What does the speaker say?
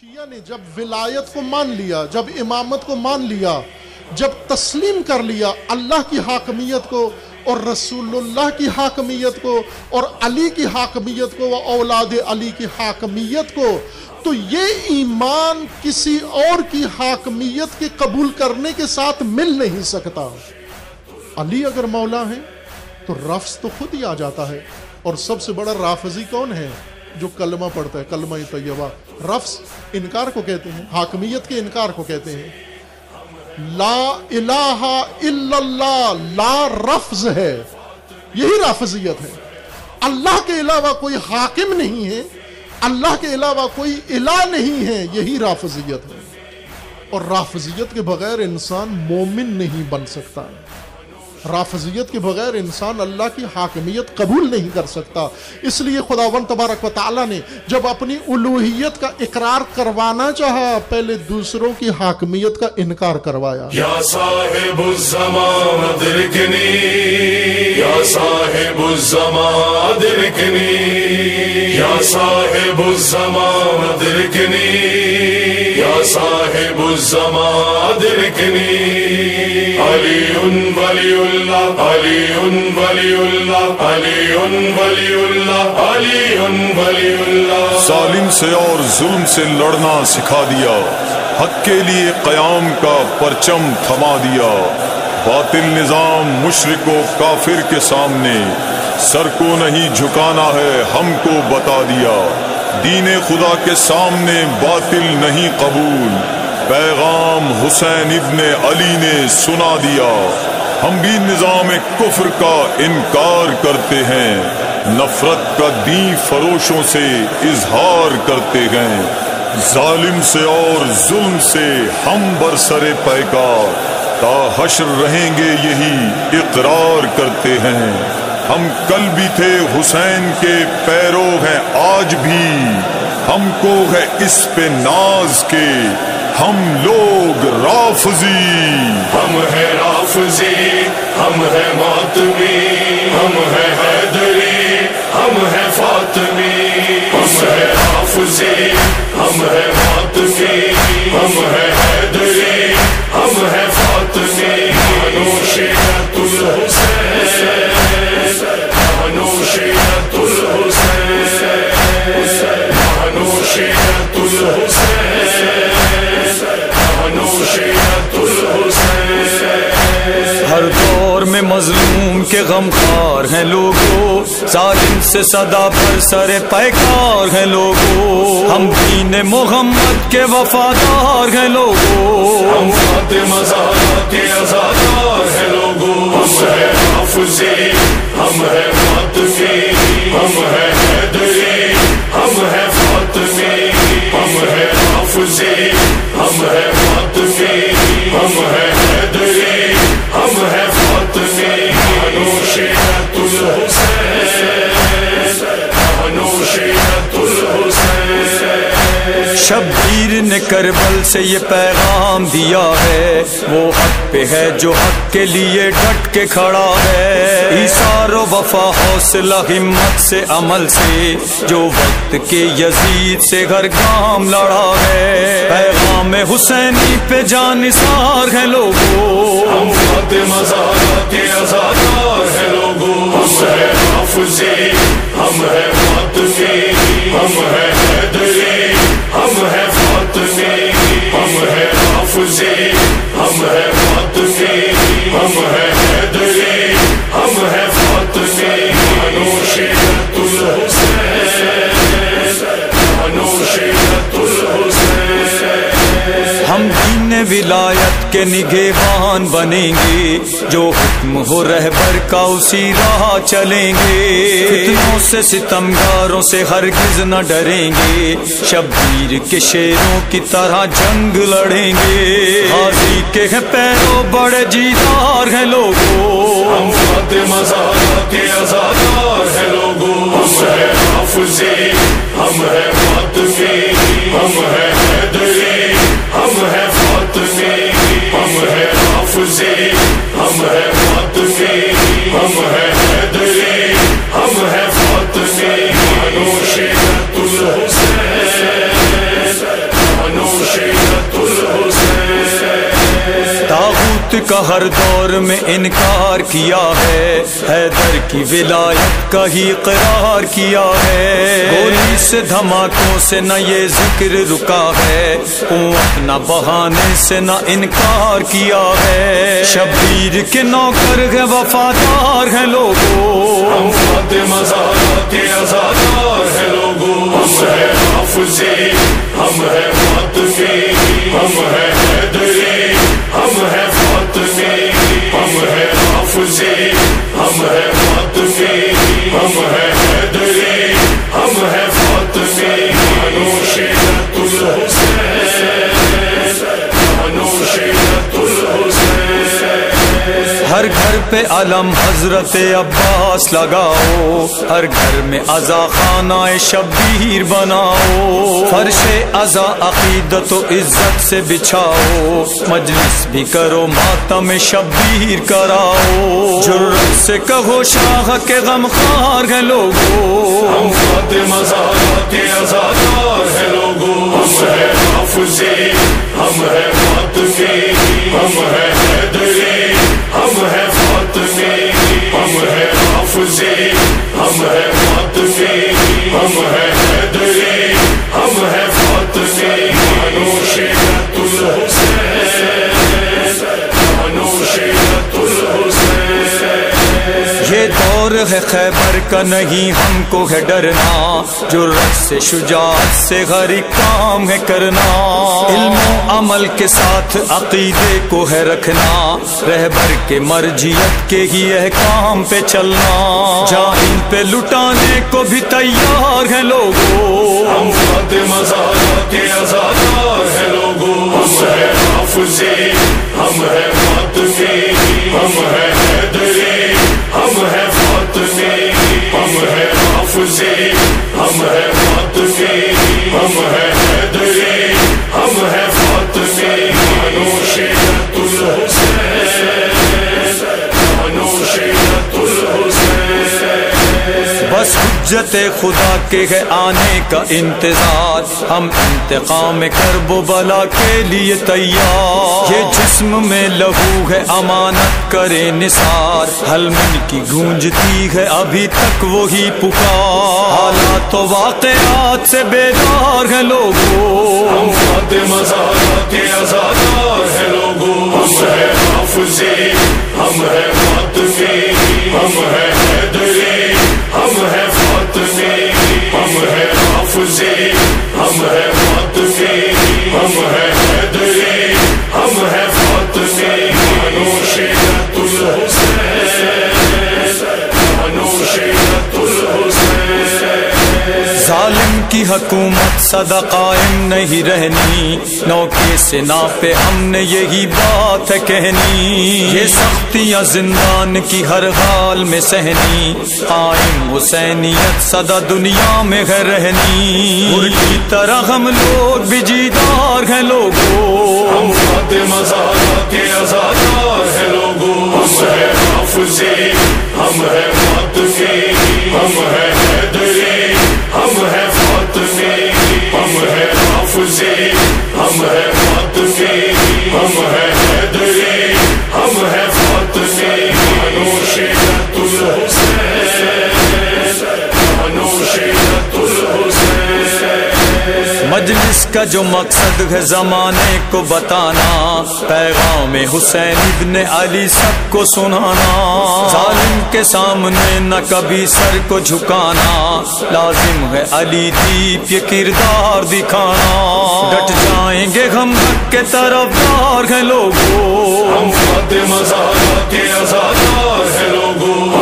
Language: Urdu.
شیعہ نے جب ولایت کو مان لیا، جب امامت کو مان لیا، جب تسلیم کر لیا اللہ کی حاکمیت کو اور رسول اللہ کی حاکمیت کو اور علی کی حاکمیت کو و اولاد علی کی حاکمیت کو، تو یہ ایمان کسی اور کی حاکمیت کے قبول کرنے کے ساتھ مل نہیں سکتا۔ علی اگر مولا ہیں، تو رفظ تو خود ہی آ جاتا ہے۔ اور سب سے بڑا رافضی کون ہے؟ جو کلمہ پڑھتا ہے، کلمہ طیبہ رفظ انکار کو کہتے ہیں، حاکمیت کے انکار کو کہتے ہیں۔ لا الہ الا اللہ، لا رفظ ہے۔ یہی رافضیت ہے۔ اللہ کے علاوہ کوئی حاکم نہیں ہے، اللہ کے علاوہ کوئی الہ نہیں ہے، یہی رافضیت ہے۔ اور رافضیت کے بغیر انسان مومن نہیں بن سکتا۔ رافضیت کے بغیر انسان اللہ کی حاکمیت قبول نہیں کر سکتا۔ اس لیے خداون تبارک و تعالیٰ نے جب اپنی الوحیت کا اقرار کروانا چاہا، پہلے دوسروں کی حاکمیت کا انکار کروایا۔ یا صاحب الزمان ادرکنی، یا صاحب الزمان ادرکنی، یا صاحب الزمان ادرکنی صاحب الزمان ادرکنی علی ولی اللہ علی ولی اللہ علی ولی اللہ علی ولی اللہ ظالم سے اور ظلم سے لڑنا سکھا دیا۔ حق کے لیے قیام کا پرچم تھما دیا۔ باطل نظام مشرق و کافر کے سامنے۔ سر کو نہیں جھکانا ہے، ہم کو بتا دیا۔ دین خدا کے سامنے باطل نہیں قبول۔ پیغام حسین ابن علی نے سنا دیا۔ ہم بھی نظام کفر کا انکار کرتے ہیں۔ نفرت کا دین فروشوں سے اظہار کرتے ہیں۔ ظالم سے اور ظلم سے ہم برسر پیکار۔ تا حشر رہیں گے یہی اقرار کرتے ہیں۔ ہم کل بھی تھے حسین کے پیرو ہیں، آج بھی ہم کو ہے اس پہ ناز کے۔ ہم لوگ رافضی۔ ہم ہے رافضی، ہم ہے ماتمی، ہم ہے حیدری، ہم ہے فاطمی۔ ہم ہے رافضی، ہم ہے ماتمی، ہم ہے مظلوم کے غم خار ہیں لوگوں ظالم سے صدا پر سر پیکار ہیں لوگوں ہم دین محمد کے وفادار ہیں لوگوں ہم فاطمہ زہرا کے آزادار ہیں لوگوں ہم ہے نے کربل سے یہ پیغام دیا ہے، وہ حق پہ ہے جو حق کے لیے ڈٹ کے کھڑا ہے۔ ایسار و وفا، حوصلہ، ہمت سے عمل سے جو وقت کے یزید سے گھر کام لڑا ہے۔ پیغام حسینی پہ جان جانسار ہے لوگوں ہم فاطمہ زہرا کے آزادار ہیں لوگوں ہم ہے حافظی ہم ہے فاطمی ہم ہے حیدری، ہم ہے فاطمی ہم ہے حافظی ولایت کے نگہبان بنیں گے، جو حکم ہو رہبر کا اسی راہ چلیں گے۔ فتنوں سے ستمگاروں سے ہرگز نہ ڈریں گے۔ شبیر کے شیروں کی طرح جنگ لڑیں گے۔ حاضی کے ہیں پیروں بڑے جیدار ہیں لوگوں۔ ہم فاطمہ زہرا کے آزادار ہیں لوگوں۔ ہم ہے حافظی ہم ہے سے ہم ہے فاطمی ہم ہے حیدری ہم ہے فاطمی انوشیت کا ہر دور میں انکار کیا ہے۔ حیدر کی ولایت کا ہی قرار کیا ہے۔ گولی سے دھماکوں سے نہ یہ ذکر رکا ہے۔ قوت نہ بہانے سے نہ انکار کیا ہے۔ شبیر کے نوکر ہے وفادار ہیں لوگوں۔ ہم فاطمہ زہرا کے ازادار ہیں لوگوں۔ ہم ہے حافظی ہم ہے فاطمی ہم ہے حیدری، ہم ہے ہم ہے حافظی ہم ہے فاطمی ہم ہے پہ علم، حضرت عباس لگاؤ، ہر گھر میں ازا خانہ شبیر بناؤ، فرش ازا عقیدت و عزت سے بچھاؤ، مجلس بھی کرو، ماتم شبیر کراؤ۔ جرت سے کہو شاہ کے غم خار ہیں لوگوں ہم فاطمہ زہرا کے ازادار ہیں لوگوں ہم ہے حافظی یہ دور ہے خیبر کا نہیں، ہم کو ہے ڈرنا۔ جرت سے شجاعت سے ہر کام ہے کرنا۔ علم و عمل کے ساتھ عقیدے کو ہے رکھنا۔ رہبر کے مرجیت کے ہی احکام پہ چلنا۔ جاہل پہ لٹانے کو بھی تیار ہیں لوگوں۔ ہم فاطمہ زہرا کے ازادار ہیں لوگوں۔ ہم ہے حافظی ہم ہے فاطمی ہم ہے حیدری ہم ہے ہم ہے ہم ہے ہم ہے حجت خدا کے ہے آنے کا انتظار۔ ہم انتقام کرب و بلا کے لیے تیار۔ یہ جسم میں لہو ہے، امانت کرے نثار۔ حلمن کی گونجتی ہے ابھی تک وہی پکار۔ حالات و واقعات سے بیدار ہیں لوگوں۔ ہم فاطمہ زہرا کے ازادار ہیں لوگوں۔ ہم ہے حافظی ہم ہے کی حکومت صدا قائم نہیں رہنی، نوکے سے ناپے ہم نے یہی بات ہے کہنی۔ یہ سختیاں زندان کی ہر حال میں سہنی، قائم حسینیت صدا دنیا میں ہے رہنی۔ کی طرح ہم لوگ بھی جیدار ہیں لوگوں۔ ہم کے ازادار ہیں لوگوں۔ ہم ہے حافظی ہم ہے فاطمی ہم ہے ہم ہے فاطمی ہم ہے ہے ہم ہے مجلس کا جو مقصد ہے زمانے کو بتانا، پیغام حسین ابن علی سب کو سنانا۔ ظالم کے سامنے نہ کبھی سر کو جھکانا۔ لازم ہے علی دیپ یہ کردار دکھانا۔ ڈٹ جائیں گے ہم حق کے طرف دار ہیں لوگوں۔ ہم فاطمہ زہرا کے ازادار ہیں لوگوں۔